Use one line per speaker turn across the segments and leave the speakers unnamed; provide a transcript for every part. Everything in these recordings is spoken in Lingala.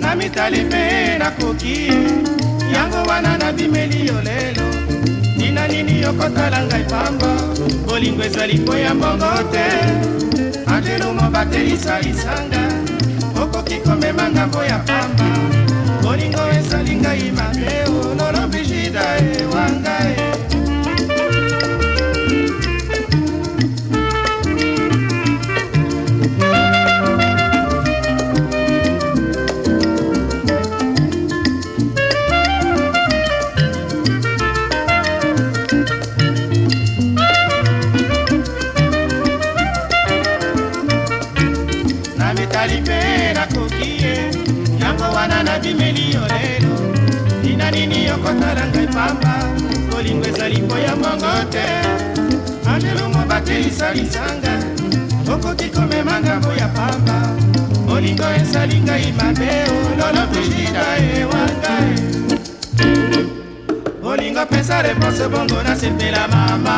na mitali mpe nakoki yango wana nabimeli yo lelo ntina nini yokotala ngai pamba bolingo ezali mpo ya mbongo te angelumo batelisa lisanga okoki komema ngambo ya pamba bolingo ezali ngai mameo nolobi jida e natali mpe nakoki ye yango wana nabimeli yo lelo tina nini okotala ngai pamba kolingo ezali mpo ya mongo te angelumo batelisa lisanga okoki komema ngambo ya pamba molingo ezali ngai mabe ololo brigida ewanga molingo e. pesa reponse bongo nasepela mama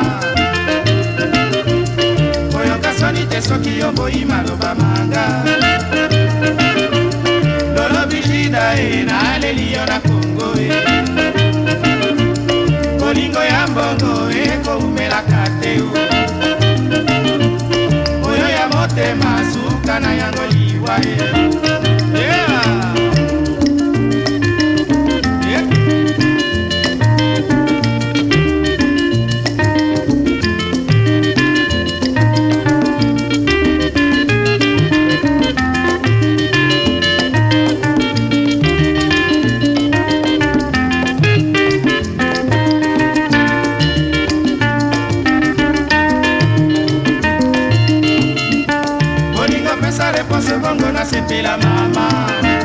oyoka soni te soki oboyi maloba manga e bolingo ya mbongo ekoumelaka te o oyo ya motema suka na yango liwa e reponse bongo nasepela mama